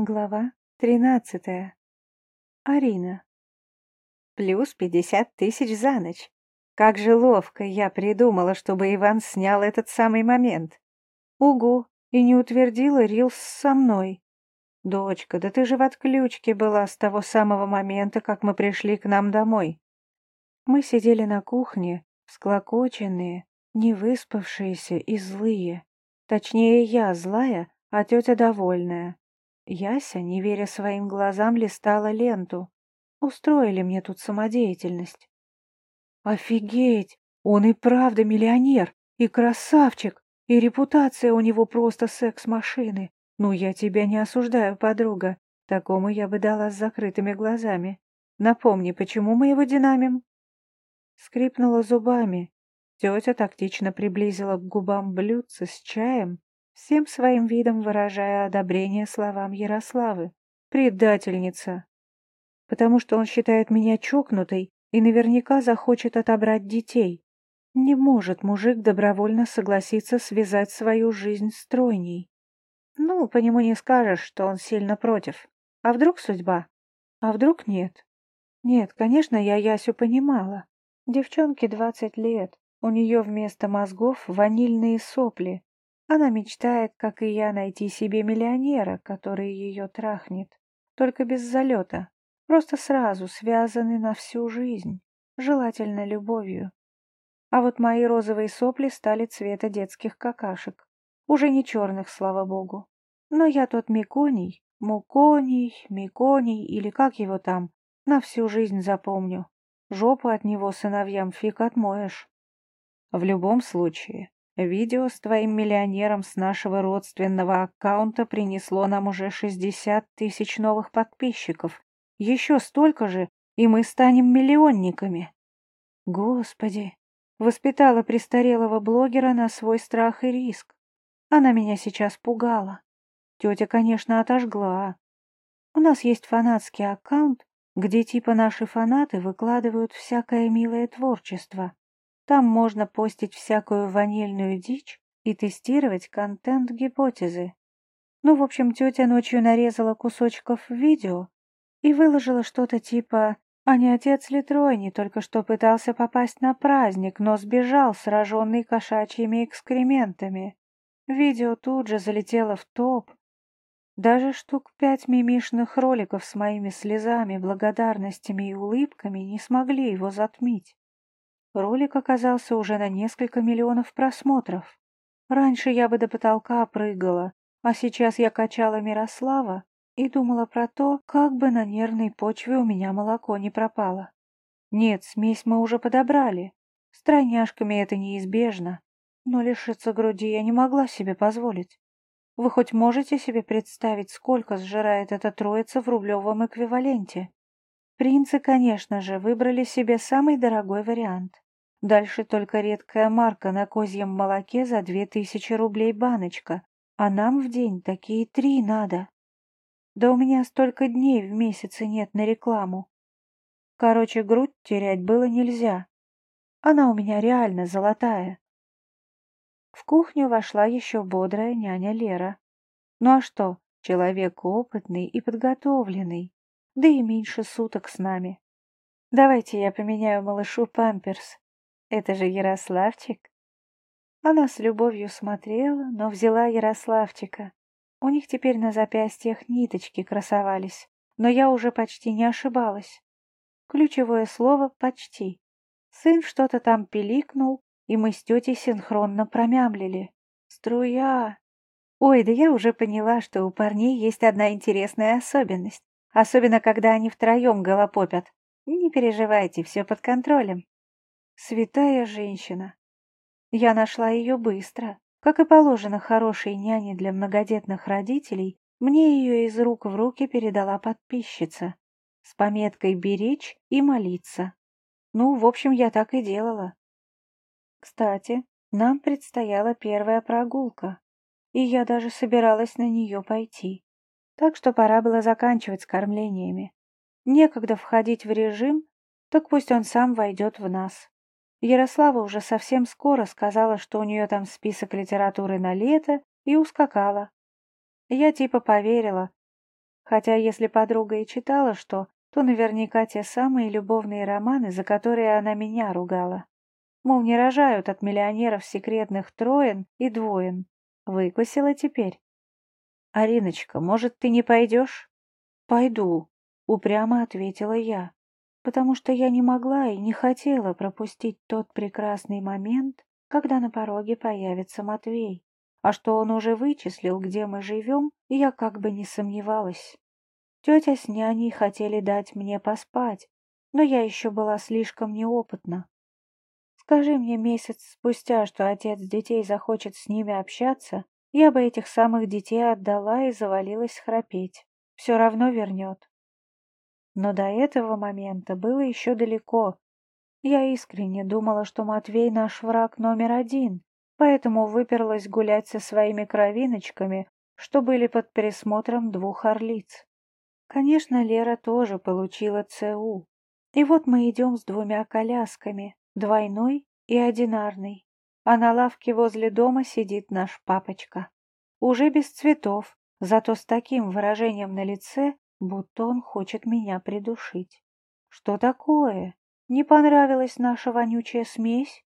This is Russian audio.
Глава тринадцатая. Арина. Плюс пятьдесят тысяч за ночь. Как же ловко я придумала, чтобы Иван снял этот самый момент. Угу, и не утвердила Рилс со мной. Дочка, да ты же в отключке была с того самого момента, как мы пришли к нам домой. Мы сидели на кухне, всклокоченные, невыспавшиеся и злые. Точнее, я злая, а тетя довольная. Яся, не веря своим глазам, листала ленту. Устроили мне тут самодеятельность. Офигеть! Он и правда миллионер, и красавчик, и репутация у него просто секс-машины. Ну, я тебя не осуждаю, подруга. Такому я бы дала с закрытыми глазами. Напомни, почему мы его динамим? Скрипнула зубами. Тетя тактично приблизила к губам блюдце с чаем всем своим видом выражая одобрение словам Ярославы. «Предательница!» «Потому что он считает меня чокнутой и наверняка захочет отобрать детей. Не может мужик добровольно согласиться связать свою жизнь с тройней. Ну, по нему не скажешь, что он сильно против. А вдруг судьба? А вдруг нет? Нет, конечно, я Ясю понимала. Девчонке двадцать лет, у нее вместо мозгов ванильные сопли, она мечтает, как и я, найти себе миллионера, который ее трахнет. Только без залета. Просто сразу, связанный на всю жизнь. Желательно любовью. А вот мои розовые сопли стали цвета детских какашек. Уже не черных, слава богу. Но я тот Миконий, Муконий, Миконий или как его там, на всю жизнь запомню. Жопу от него сыновьям фиг отмоешь. В любом случае, Видео с твоим миллионером с нашего родственного аккаунта принесло нам уже 60 тысяч новых подписчиков. Еще столько же, и мы станем миллионниками. Господи, воспитала престарелого блогера на свой страх и риск. Она меня сейчас пугала. Тетя, конечно, отожгла. У нас есть фанатский аккаунт, где типа наши фанаты выкладывают всякое милое творчество. Там можно постить всякую ванильную дичь и тестировать контент-гипотезы. Ну, в общем, тетя ночью нарезала кусочков видео и выложила что-то типа «А не отец ли Тройни только что пытался попасть на праздник, но сбежал, сраженный кошачьими экскрементами». Видео тут же залетело в топ. Даже штук пять мимишных роликов с моими слезами, благодарностями и улыбками не смогли его затмить. Ролик оказался уже на несколько миллионов просмотров. Раньше я бы до потолка прыгала, а сейчас я качала Мирослава и думала про то, как бы на нервной почве у меня молоко не пропало. Нет, смесь мы уже подобрали. С тройняшками это неизбежно, но лишиться груди я не могла себе позволить. Вы хоть можете себе представить, сколько сжирает эта троица в рублевом эквиваленте? Принцы, конечно же, выбрали себе самый дорогой вариант. Дальше только редкая марка на козьем молоке за две тысячи рублей баночка, а нам в день такие три надо. Да у меня столько дней в месяце нет на рекламу. Короче, грудь терять было нельзя. Она у меня реально золотая. В кухню вошла еще бодрая няня Лера. Ну а что, человек опытный и подготовленный, да и меньше суток с нами. Давайте я поменяю малышу памперс. Это же Ярославчик. Она с любовью смотрела, но взяла Ярославчика. У них теперь на запястьях ниточки красовались, но я уже почти не ошибалась. Ключевое слово «почти». Сын что-то там пиликнул, и мы с тетей синхронно промямлили. «Струя!» Ой, да я уже поняла, что у парней есть одна интересная особенность. Особенно, когда они втроем голопопят. Не переживайте, все под контролем. Святая женщина. Я нашла ее быстро. Как и положено хорошей няне для многодетных родителей, мне ее из рук в руки передала подписчица. С пометкой «беречь» и «молиться». Ну, в общем, я так и делала. Кстати, нам предстояла первая прогулка, и я даже собиралась на нее пойти. Так что пора было заканчивать с кормлениями. Некогда входить в режим, так пусть он сам войдет в нас. Ярослава уже совсем скоро сказала, что у нее там список литературы на лето, и ускакала. Я типа поверила. Хотя если подруга и читала что, то наверняка те самые любовные романы, за которые она меня ругала. Мол, не рожают от миллионеров секретных троен и двоен. Выкусила теперь. «Ариночка, может, ты не пойдешь?» «Пойду», — упрямо ответила я, потому что я не могла и не хотела пропустить тот прекрасный момент, когда на пороге появится Матвей. А что он уже вычислил, где мы живем, я как бы не сомневалась. Тетя с няней хотели дать мне поспать, но я еще была слишком неопытна. Скажи мне месяц спустя, что отец детей захочет с ними общаться, я бы этих самых детей отдала и завалилась храпеть. Все равно вернет. Но до этого момента было еще далеко. Я искренне думала, что Матвей наш враг номер один, поэтому выперлась гулять со своими кровиночками, что были под пересмотром двух орлиц. Конечно, Лера тоже получила ЦУ. И вот мы идем с двумя колясками, двойной и одинарной. А на лавке возле дома сидит наш папочка. Уже без цветов, зато с таким выражением на лице, будто он хочет меня придушить. Что такое? Не понравилась наша вонючая смесь?